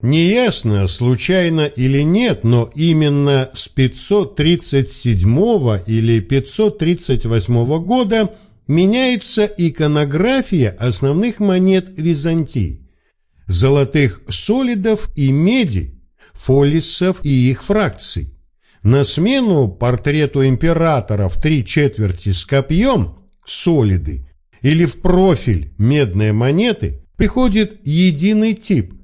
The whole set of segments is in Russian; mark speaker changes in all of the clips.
Speaker 1: Неясно, случайно или нет, но именно с 537 или 538 года меняется иконография основных монет Византии, золотых солидов и меди, фолисов и их фракций. На смену портрету императора в три четверти с копьем, солиды, или в профиль медные монеты приходит единый тип.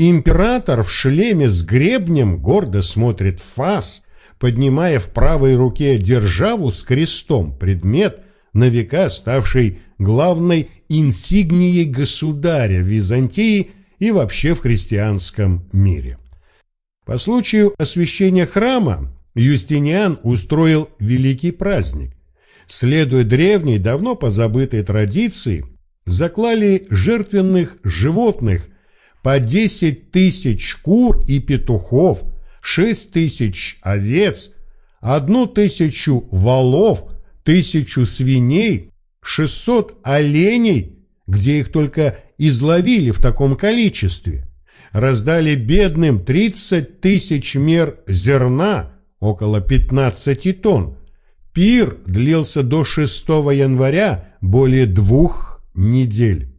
Speaker 1: Император в шлеме с гребнем гордо смотрит в фас, поднимая в правой руке державу с крестом, предмет, на века ставший главной инсигнией государя в Византии и вообще в христианском мире. По случаю освящения храма Юстиниан устроил великий праздник. Следуя древней, давно позабытой традиции, заклали жертвенных животных по 10 тысяч кур и петухов, 6 тысяч овец, одну тысячу валов, тысячу свиней, 600 оленей, где их только изловили в таком количестве. Раздали бедным 30 тысяч мер зерна, около 15 тонн. Пир длился до 6 января более двух недель.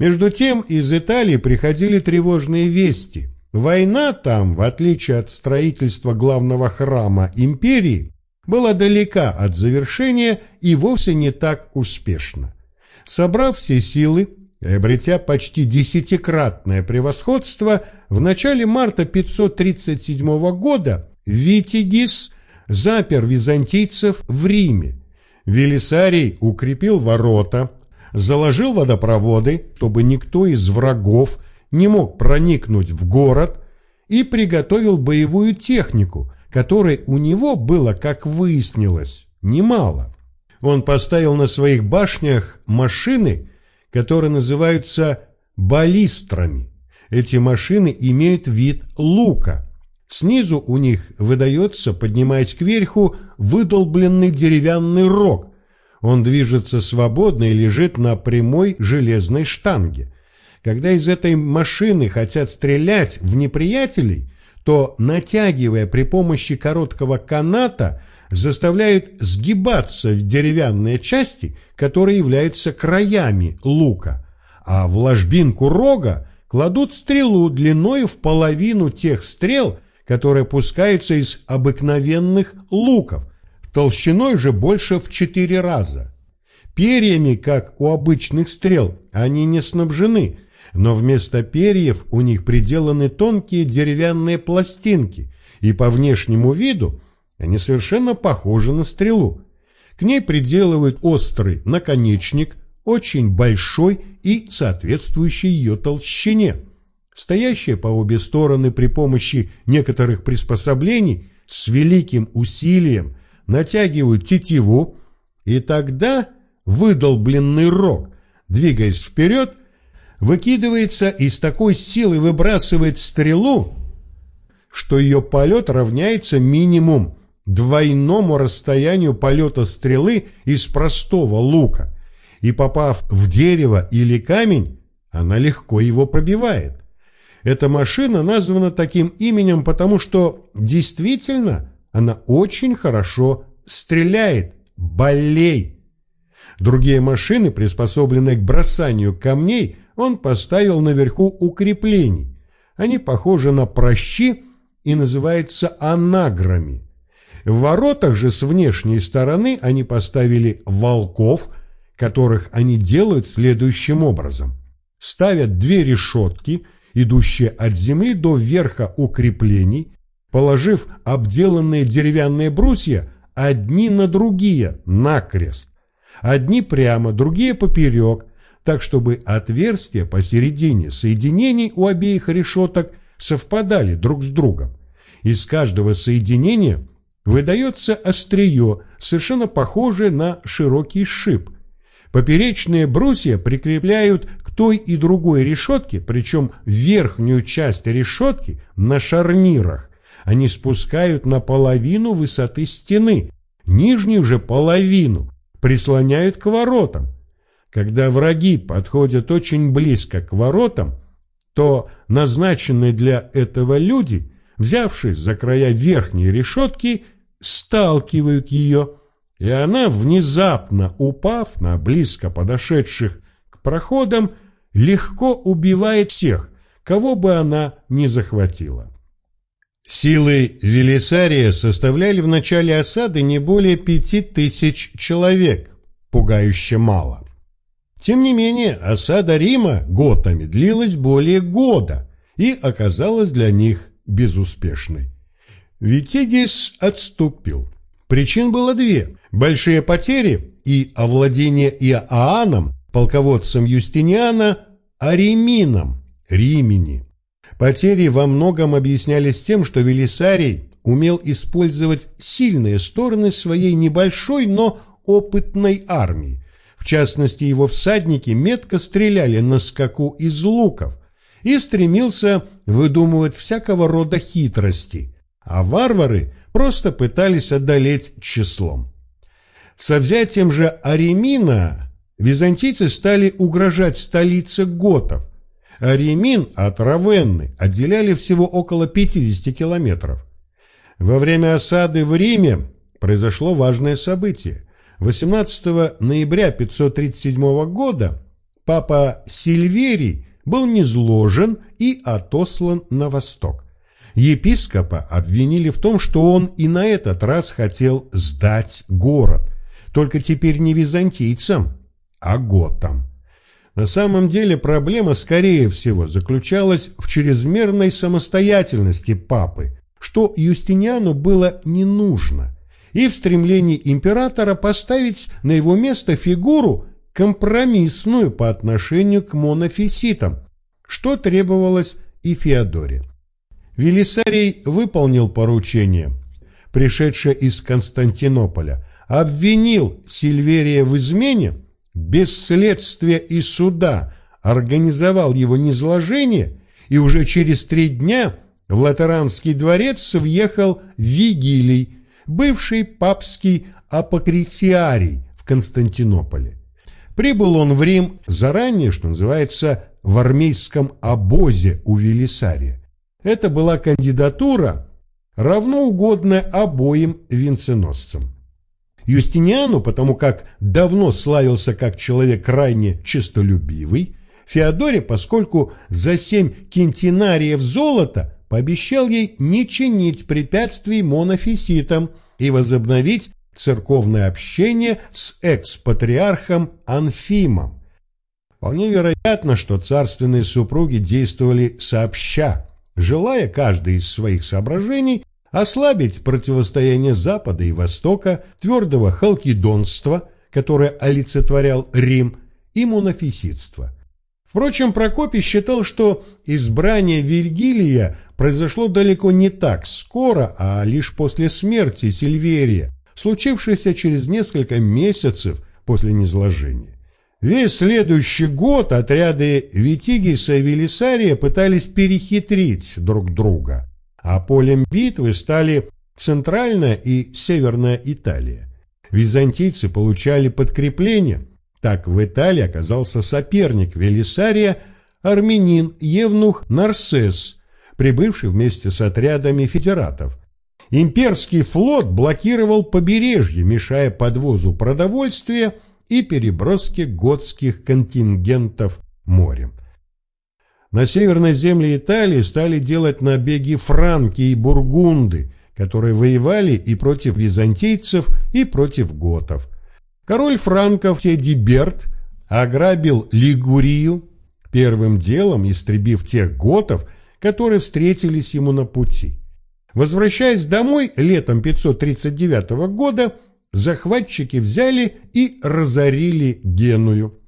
Speaker 1: Между тем из Италии приходили тревожные вести. Война там, в отличие от строительства главного храма империи, была далека от завершения и вовсе не так успешна. Собрав все силы и обретя почти десятикратное превосходство, в начале марта 537 года Витигис запер византийцев в Риме. Велисарий укрепил ворота, заложил водопроводы, чтобы никто из врагов не мог проникнуть в город, и приготовил боевую технику, которой у него было, как выяснилось, немало. Он поставил на своих башнях машины, которые называются баллистрами. Эти машины имеют вид лука – Снизу у них выдается, поднимаясь кверху, выдолбленный деревянный рог. Он движется свободно и лежит на прямой железной штанге. Когда из этой машины хотят стрелять в неприятелей, то, натягивая при помощи короткого каната, заставляют сгибаться в деревянные части, которые являются краями лука, а в ложбинку рога кладут стрелу длиной в половину тех стрел, которые пускаются из обыкновенных луков, толщиной же больше в четыре раза. Перьями, как у обычных стрел, они не снабжены, но вместо перьев у них приделаны тонкие деревянные пластинки, и по внешнему виду они совершенно похожи на стрелу. К ней приделывают острый наконечник, очень большой и соответствующий ее толщине – стоящие по обе стороны при помощи некоторых приспособлений с великим усилием натягивают тетиву, и тогда выдолбленный рог, двигаясь вперед, выкидывается и с такой силой выбрасывает стрелу, что ее полет равняется минимум двойному расстоянию полета стрелы из простого лука, и попав в дерево или камень, она легко его пробивает. Эта машина названа таким именем, потому что действительно она очень хорошо стреляет. Болей! Другие машины, приспособленные к бросанию камней, он поставил наверху укреплений. Они похожи на прощи и называются анаграми. В воротах же с внешней стороны они поставили волков, которых они делают следующим образом. Ставят две решетки – идущие от земли до верха укреплений, положив обделанные деревянные брусья одни на другие, накрест. Одни прямо, другие поперек, так чтобы отверстия посередине соединений у обеих решеток совпадали друг с другом. Из каждого соединения выдается острие, совершенно похожее на широкий шип. Поперечные брусья прикрепляют той и другой решетки, причем верхнюю часть решетки на шарнирах, они спускают на половину высоты стены, нижнюю же половину прислоняют к воротам. Когда враги подходят очень близко к воротам, то назначенные для этого люди, взявшись за края верхней решетки, сталкивают ее, и она, внезапно упав на близко подошедших к проходам, легко убивает всех, кого бы она ни захватила. Силы Велисария составляли в начале осады не более пяти тысяч человек, пугающе мало. Тем не менее, осада Рима готами длилась более года и оказалась для них безуспешной. Витигис отступил. Причин было две – большие потери и овладение Иоанном, полководцем Юстиниана, Аремином, Римени. Потери во многом объяснялись тем, что Велисарий умел использовать сильные стороны своей небольшой, но опытной армии. В частности, его всадники метко стреляли на скаку из луков и стремился выдумывать всякого рода хитрости, а варвары просто пытались одолеть числом. Со взятием же Аремина византийцы стали угрожать столице готов, Ремин от Равенны отделяли всего около 50 километров. Во время осады в Риме произошло важное событие. 18 ноября 537 года папа Сильверий был низложен и отослан на восток. Епископа обвинили в том, что он и на этот раз хотел сдать город, только теперь не византийцам, а готам. На самом деле проблема, скорее всего, заключалась в чрезмерной самостоятельности папы, что Юстиниану было не нужно, и в стремлении императора поставить на его место фигуру, компромиссную по отношению к монофиситам, что требовалось и Феодоре. Велисарий выполнил поручение, пришедшее из Константинополя, обвинил Сильверия в измене, без следствия и суда организовал его низложение, и уже через три дня в Латеранский дворец въехал Вигилий, бывший папский апокритиарий в Константинополе. Прибыл он в Рим заранее, что называется, в армейском обозе у Велисария. Это была кандидатура, равноугодная обоим венценосцам. Юстиниану, потому как давно славился как человек крайне честолюбивый, Феодоре, поскольку за семь кентинариев золота пообещал ей не чинить препятствий монофиситам и возобновить церковное общение с экс-патриархом Анфимом. Вполне вероятно, что царственные супруги действовали сообща, желая каждый из своих соображений ослабить противостояние Запада и Востока, твердого халкидонства, которое олицетворял Рим, и монофиситства. Впрочем, Прокопий считал, что избрание Вильгилия произошло далеко не так скоро, а лишь после смерти Сильверия, случившейся через несколько месяцев после низложения. Весь следующий год отряды Витигиса и Велисария пытались перехитрить друг друга – а полем битвы стали Центральная и Северная Италия. Византийцы получали подкрепление. Так в Италии оказался соперник Велисария, армянин Евнух Нарсес, прибывший вместе с отрядами федератов. Имперский флот блокировал побережье, мешая подвозу продовольствия и переброске готских контингентов морем. На северной земле Италии стали делать набеги франки и бургунды, которые воевали и против византийцев, и против готов. Король франков Тедиберт ограбил Лигурию, первым делом истребив тех готов, которые встретились ему на пути. Возвращаясь домой летом 539 года, захватчики взяли и разорили Геную.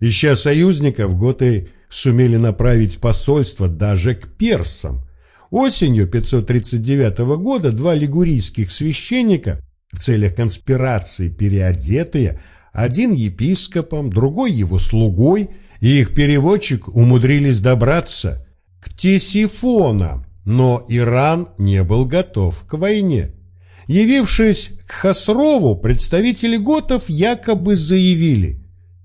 Speaker 1: Ища союзников, готы сумели направить посольство даже к персам. Осенью 539 года два лигурийских священника в целях конспирации переодетые, один епископом, другой его слугой, и их переводчик умудрились добраться к Тесифона, но Иран не был готов к войне. Явившись к Хасрову, представители готов якобы заявили –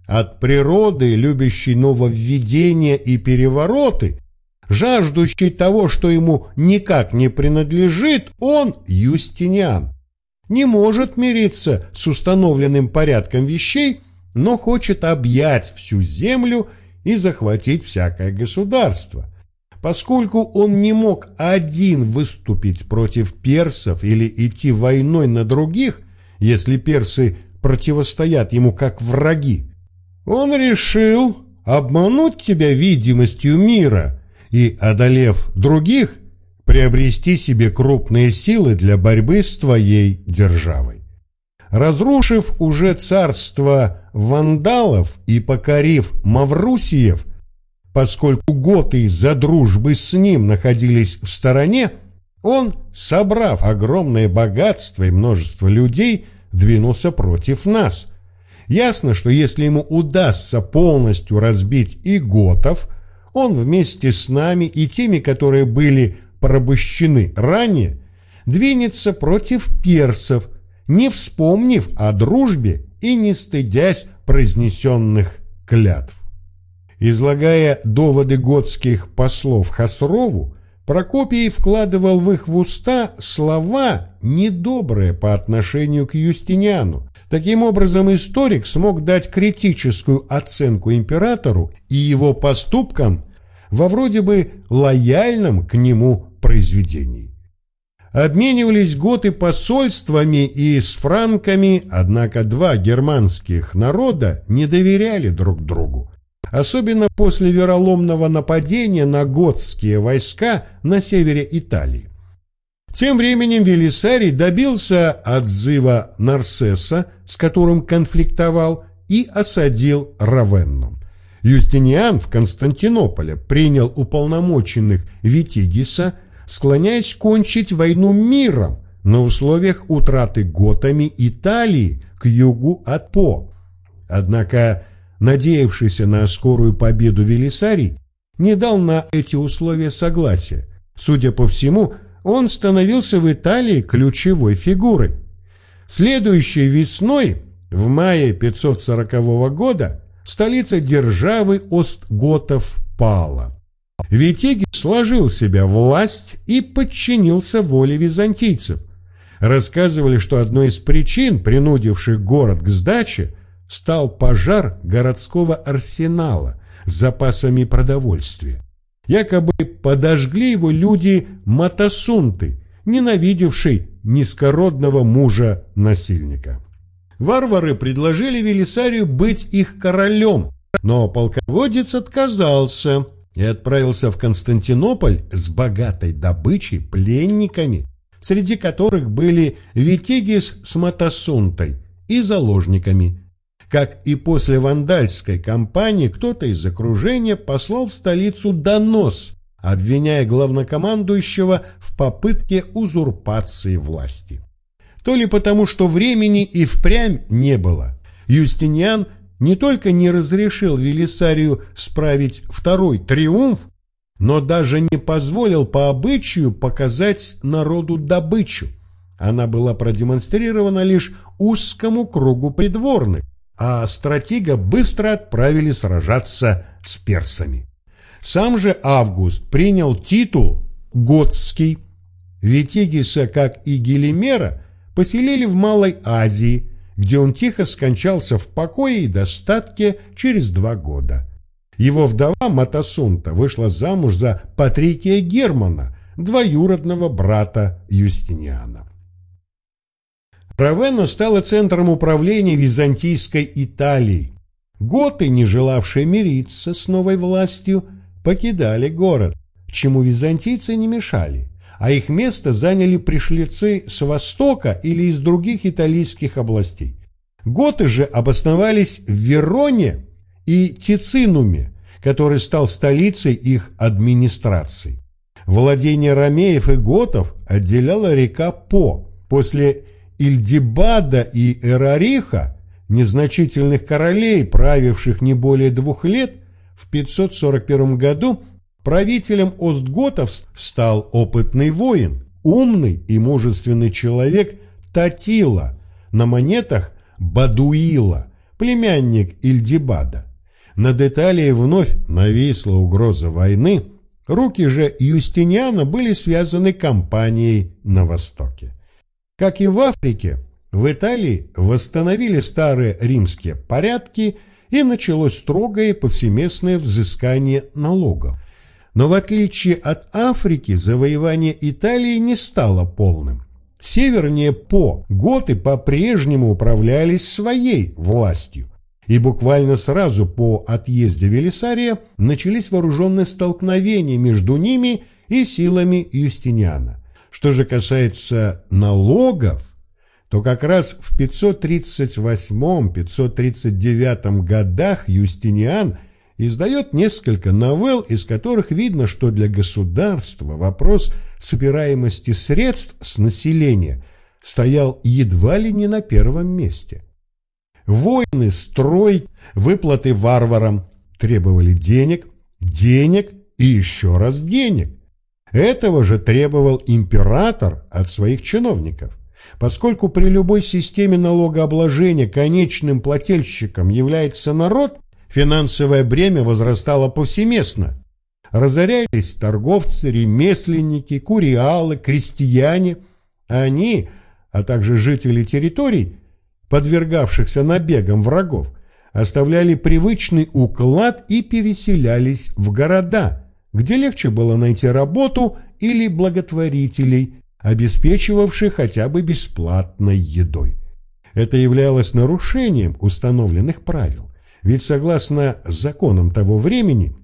Speaker 1: от природы, любящей нововведения и перевороты, Жаждущий того, что ему никак не принадлежит, он, Юстиниан, не может мириться с установленным порядком вещей, но хочет объять всю землю и захватить всякое государство. Поскольку он не мог один выступить против персов или идти войной на других, если персы противостоят ему как враги, он решил обмануть тебя видимостью мира и, одолев других, приобрести себе крупные силы для борьбы с твоей державой. Разрушив уже царство вандалов и покорив Маврусиев, поскольку готы из-за дружбы с ним находились в стороне, он, собрав огромное богатство и множество людей, двинулся против нас. Ясно, что если ему удастся полностью разбить и готов, он вместе с нами и теми, которые были порабощены ранее, двинется против персов, не вспомнив о дружбе и не стыдясь произнесенных клятв. Излагая доводы готских послов Хасрову, Прокопий вкладывал в их в уста слова, недобрые по отношению к Юстиниану. Таким образом, историк смог дать критическую оценку императору и его поступкам во вроде бы лояльном к нему произведении. Обменивались готы посольствами и с франками, однако два германских народа не доверяли друг другу особенно после вероломного нападения на готские войска на севере Италии. Тем временем Велисарий добился отзыва Нарсеса, с которым конфликтовал, и осадил Равенну. Юстиниан в Константинополе принял уполномоченных Витигиса, склоняясь кончить войну миром на условиях утраты готами Италии к югу от По. Однако надеявшийся на скорую победу Велисарий, не дал на эти условия согласия. Судя по всему, он становился в Италии ключевой фигурой. Следующей весной, в мае 540 года, столица державы Остготов пала. Витеги сложил себя власть и подчинился воле византийцев. Рассказывали, что одной из причин, принудивших город к сдаче, стал пожар городского арсенала с запасами продовольствия. Якобы подожгли его люди Матасунты, ненавидевший низкородного мужа-насильника. Варвары предложили Велисарию быть их королем, но полководец отказался и отправился в Константинополь с богатой добычей, пленниками, среди которых были Витигис с Матасунтой и заложниками, как и после вандальской кампании, кто-то из окружения послал в столицу донос, обвиняя главнокомандующего в попытке узурпации власти. То ли потому, что времени и впрямь не было. Юстиниан не только не разрешил Велисарию справить второй триумф, но даже не позволил по обычаю показать народу добычу. Она была продемонстрирована лишь узкому кругу придворных, а стратега быстро отправили сражаться с персами. Сам же Август принял титул Готский. Витигиса, как и Гелимера, поселили в Малой Азии, где он тихо скончался в покое и достатке через два года. Его вдова Матасунта вышла замуж за Патрикия Германа, двоюродного брата Юстиниана. Равенна стала центром управления византийской Италии. Готы, не желавшие мириться с новой властью, покидали город, чему византийцы не мешали, а их место заняли пришлицы с востока или из других италийских областей. Готы же обосновались в Вероне и Тицинуме, который стал столицей их администрации. Владение ромеев и готов отделяла река По. После Ильдибада и Эрариха, незначительных королей, правивших не более двух лет, в 541 году правителем Остготов стал опытный воин, умный и мужественный человек Татила, на монетах Бадуила, племянник Ильдибада. Над Италией вновь нависла угроза войны, Руки же Юстиниана были связаны кампанией на Востоке. Как и в Африке, в Италии восстановили старые римские порядки и началось строгое повсеместное взыскание налогов. Но в отличие от Африки, завоевание Италии не стало полным. Севернее По готы по-прежнему управлялись своей властью, и буквально сразу по отъезде Велисария начались вооруженные столкновения между ними и силами Юстиниана. Что же касается налогов, то как раз в 538-539 годах Юстиниан – издает несколько новелл, из которых видно, что для государства вопрос собираемости средств с населения стоял едва ли не на первом месте. Войны, строй, выплаты варварам требовали денег, денег и еще раз денег. Этого же требовал император от своих чиновников. Поскольку при любой системе налогообложения конечным плательщиком является народ, финансовое бремя возрастало повсеместно. Разорялись торговцы, ремесленники, куриалы, крестьяне. Они, а также жители территорий, подвергавшихся набегам врагов, оставляли привычный уклад и переселялись в города, где легче было найти работу или благотворителей, обеспечивавших хотя бы бесплатной едой. Это являлось нарушением установленных правил. Ведь согласно законам того времени,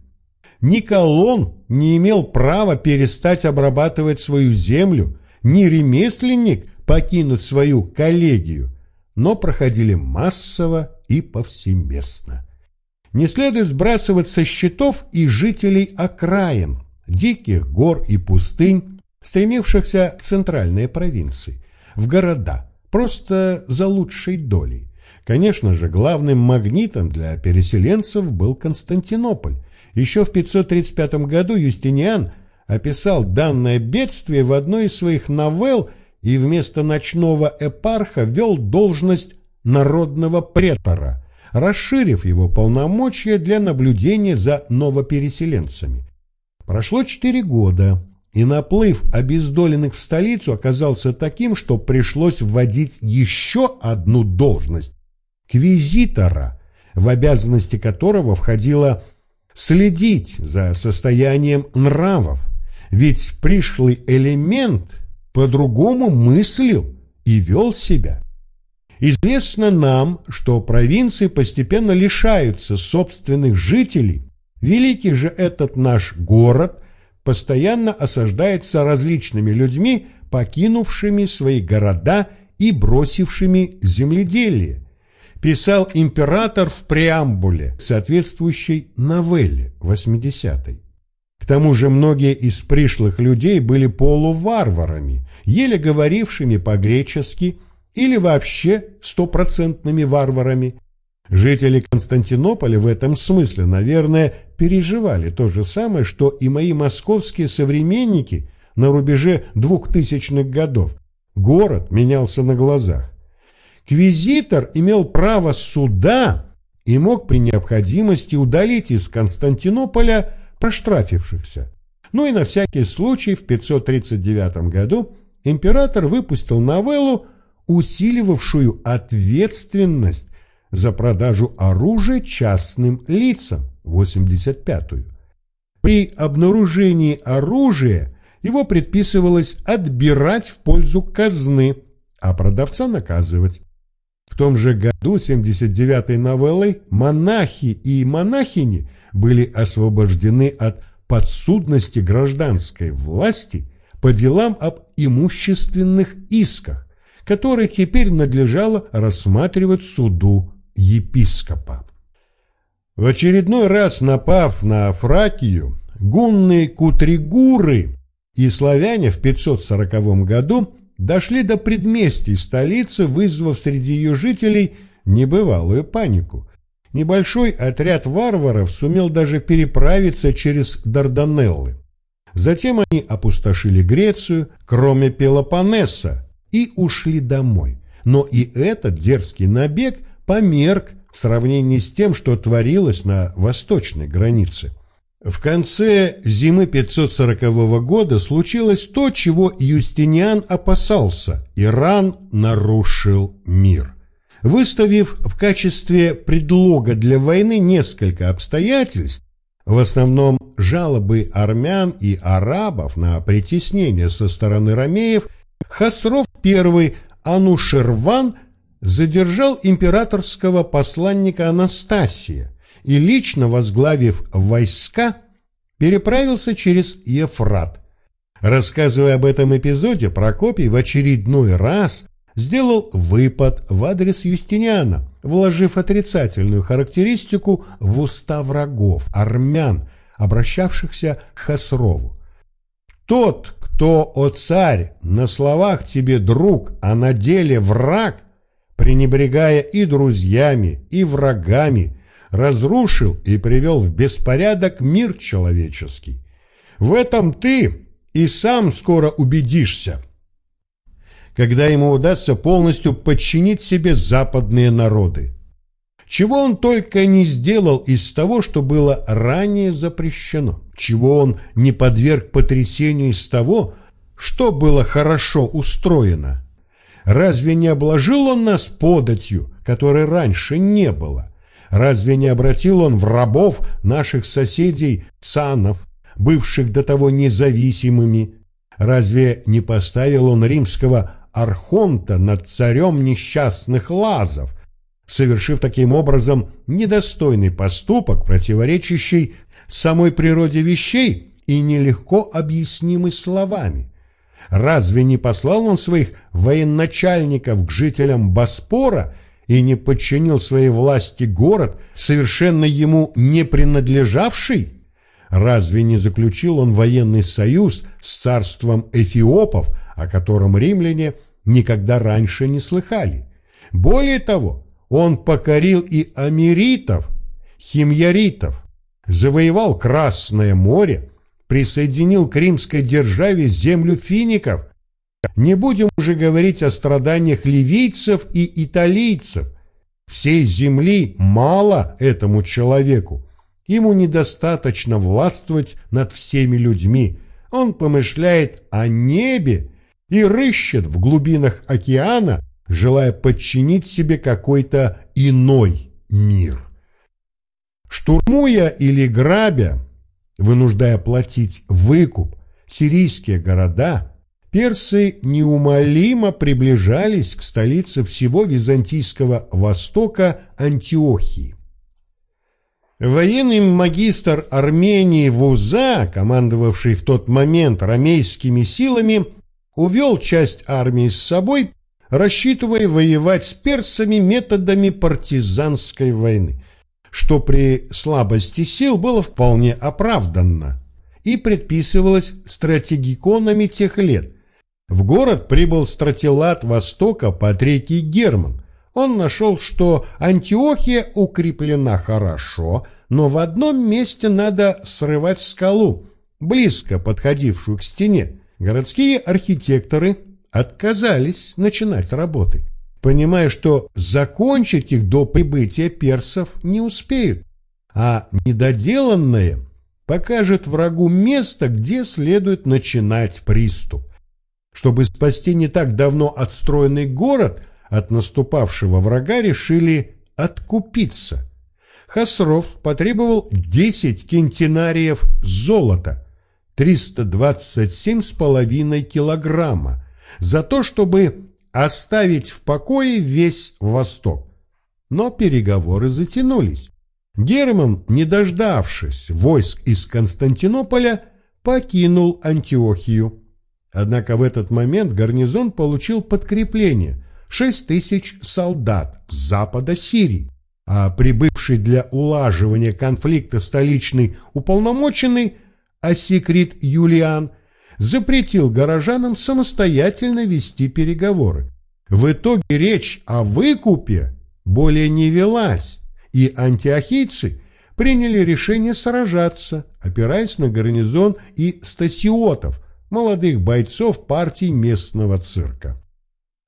Speaker 1: ни колон не имел права перестать обрабатывать свою землю, ни ремесленник покинуть свою коллегию, но проходили массово и повсеместно. Не следует сбрасывать со счетов и жителей окраин, диких гор и пустынь, стремившихся к центральной провинции, в города, просто за лучшей долей. Конечно же, главным магнитом для переселенцев был Константинополь. Еще в 535 году Юстиниан описал данное бедствие в одной из своих новелл и вместо ночного эпарха вел должность народного претора, расширив его полномочия для наблюдения за новопереселенцами. Прошло четыре года, и наплыв обездоленных в столицу оказался таким, что пришлось вводить еще одну должность квизитора, в обязанности которого входило следить за состоянием нравов, ведь пришлый элемент по-другому мыслил и вел себя. Известно нам, что провинции постепенно лишаются собственных жителей, великий же этот наш город постоянно осаждается различными людьми, покинувшими свои города и бросившими земледелие, писал император в преамбуле соответствующей новелле 80-й. К тому же многие из пришлых людей были полуварварами, еле говорившими по-гречески или вообще стопроцентными варварами. Жители Константинополя в этом смысле, наверное, переживали то же самое, что и мои московские современники на рубеже двухтысячных годов. Город менялся на глазах. Квизитор имел право суда и мог при необходимости удалить из Константинополя проштрафившихся. Ну и на всякий случай в 539 году император выпустил новеллу, усиливавшую ответственность за продажу оружия частным лицам, 85-ю. При обнаружении оружия его предписывалось отбирать в пользу казны, а продавца наказывать. В том же году 79-й новеллой монахи и монахини были освобождены от подсудности гражданской власти по делам об имущественных исках, которые теперь надлежало рассматривать суду епископа. В очередной раз напав на Фракию, гунные кутригуры и славяне в 540 году дошли до предместий столицы, вызвав среди ее жителей небывалую панику. Небольшой отряд варваров сумел даже переправиться через Дарданеллы. Затем они опустошили Грецию, кроме Пелопоннеса, и ушли домой. Но и этот дерзкий набег померк в сравнении с тем, что творилось на восточной границе. В конце зимы 540 года случилось то, чего Юстиниан опасался. Иран нарушил мир. Выставив в качестве предлога для войны несколько обстоятельств, в основном жалобы армян и арабов на притеснение со стороны ромеев, Хасров I Анушерван задержал императорского посланника Анастасия и, лично возглавив войска, переправился через Ефрат. Рассказывая об этом эпизоде, Прокопий в очередной раз сделал выпад в адрес Юстиниана, вложив отрицательную характеристику в уста врагов, армян, обращавшихся к Хасрову. «Тот, кто, о царь, на словах тебе друг, а на деле враг, пренебрегая и друзьями, и врагами, разрушил и привел в беспорядок мир человеческий. В этом ты и сам скоро убедишься» когда ему удастся полностью подчинить себе западные народы. Чего он только не сделал из того, что было ранее запрещено, чего он не подверг потрясению из того, что было хорошо устроено. Разве не обложил он нас податью, которой раньше не было? Разве не обратил он в рабов наших соседей цанов, бывших до того независимыми? Разве не поставил он римского архонта над царем несчастных лазов, совершив таким образом недостойный поступок, противоречащий самой природе вещей и нелегко объяснимый словами. Разве не послал он своих военачальников к жителям Боспора и не подчинил своей власти город, совершенно ему не принадлежавший? Разве не заключил он военный союз с царством эфиопов, о котором римляне никогда раньше не слыхали. Более того, он покорил и америтов, химьяритов, завоевал Красное море, присоединил к римской державе землю фиников. Не будем уже говорить о страданиях ливийцев и италийцев. Всей земли мало этому человеку. Ему недостаточно властвовать над всеми людьми. Он помышляет о небе и рыщет в глубинах океана, желая подчинить себе какой-то иной мир. Штурмуя или грабя, вынуждая платить выкуп, сирийские города, персы неумолимо приближались к столице всего Византийского Востока Антиохии. Военный магистр Армении Вуза, командовавший в тот момент ромейскими силами, увел часть армии с собой, рассчитывая воевать с персами методами партизанской войны, что при слабости сил было вполне оправданно и предписывалось стратегиконами тех лет. В город прибыл стратилат Востока Патрикий Герман. Он нашел, что Антиохия укреплена хорошо, но в одном месте надо срывать скалу, близко подходившую к стене. Городские архитекторы отказались начинать работы, понимая, что закончить их до прибытия персов не успеют, а недоделанное покажет врагу место, где следует начинать приступ. Чтобы спасти не так давно отстроенный город от наступавшего врага, решили откупиться. Хасров потребовал 10 кентинариев золота – 327,5 килограмма за то, чтобы оставить в покое весь Восток. Но переговоры затянулись. Герман, не дождавшись войск из Константинополя, покинул Антиохию. Однако в этот момент гарнизон получил подкрепление – 6 тысяч солдат с запада Сирии, а прибывший для улаживания конфликта столичный уполномоченный Асикрит Юлиан запретил горожанам самостоятельно вести переговоры. В итоге речь о выкупе более не велась, и антиохийцы приняли решение сражаться, опираясь на гарнизон и стасиотов, молодых бойцов партий местного цирка.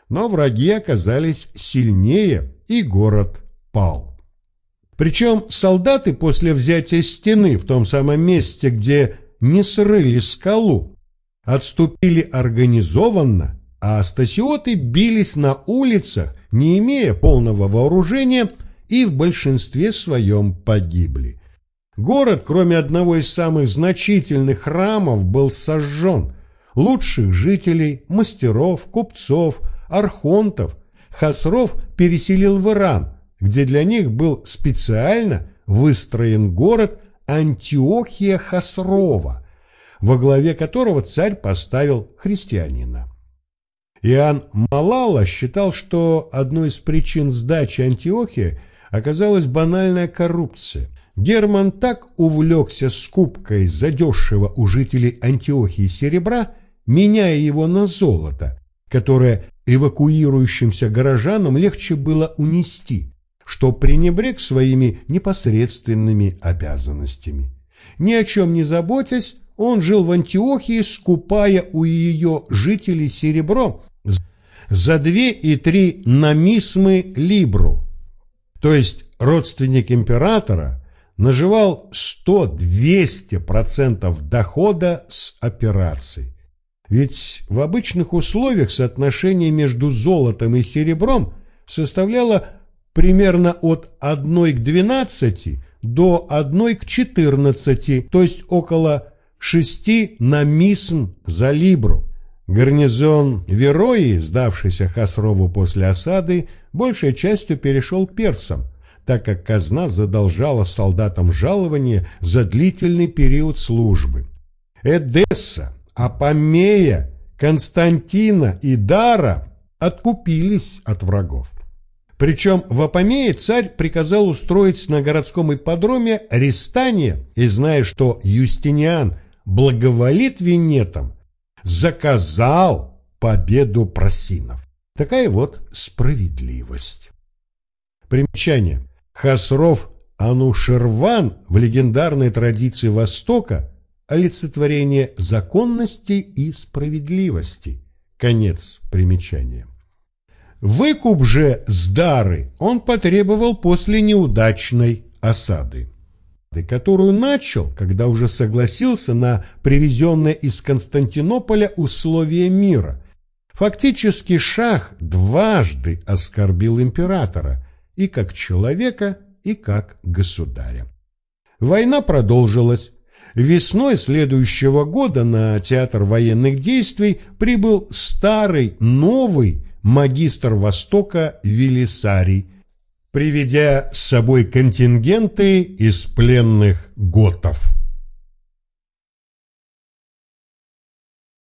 Speaker 1: Но враги оказались сильнее, и город пал. Причем солдаты после взятия стены в том самом месте, где не срыли скалу, отступили организованно, а стасиоты бились на улицах, не имея полного вооружения, и в большинстве своем погибли. Город, кроме одного из самых значительных храмов, был сожжен. Лучших жителей, мастеров, купцов, архонтов Хасров переселил в Иран, где для них был специально выстроен город Антиохия Хасрова, во главе которого царь поставил христианина. Иоанн Малала считал, что одной из причин сдачи Антиохии оказалась банальная коррупция. Герман так увлекся скупкой задешево у жителей Антиохии серебра, меняя его на золото, которое эвакуирующимся горожанам легче было унести, что пренебрег своими непосредственными обязанностями. Ни о чем не заботясь, он жил в Антиохии, скупая у ее жителей серебро за две и три намисмы либру. То есть родственник императора наживал 100-200% дохода с операций. Ведь в обычных условиях соотношение между золотом и серебром составляло примерно от 1 к 12 до 1 к 14, то есть около 6 на мисм за либру. Гарнизон Верои, сдавшийся Хасрову после осады, большей частью перешел к персам, так как казна задолжала солдатам жалование за длительный период службы. Эдесса, Апомея, Константина и Дара откупились от врагов. Причем в Апомее царь приказал устроить на городском ипподроме рестание, и зная, что Юстиниан благоволит венетам, заказал победу просинов. Такая вот справедливость. Примечание. Хасров Анушерван в легендарной традиции Востока олицетворение законности и справедливости. Конец примечания. Выкуп же с дары он потребовал после неудачной осады, которую начал, когда уже согласился на привезенное из Константинополя условия мира. Фактически шах дважды оскорбил императора и как человека, и как государя. Война продолжилась, Весной следующего года на театр военных действий прибыл старый, новый магистр Востока Велисарий, приведя с собой контингенты из пленных готов.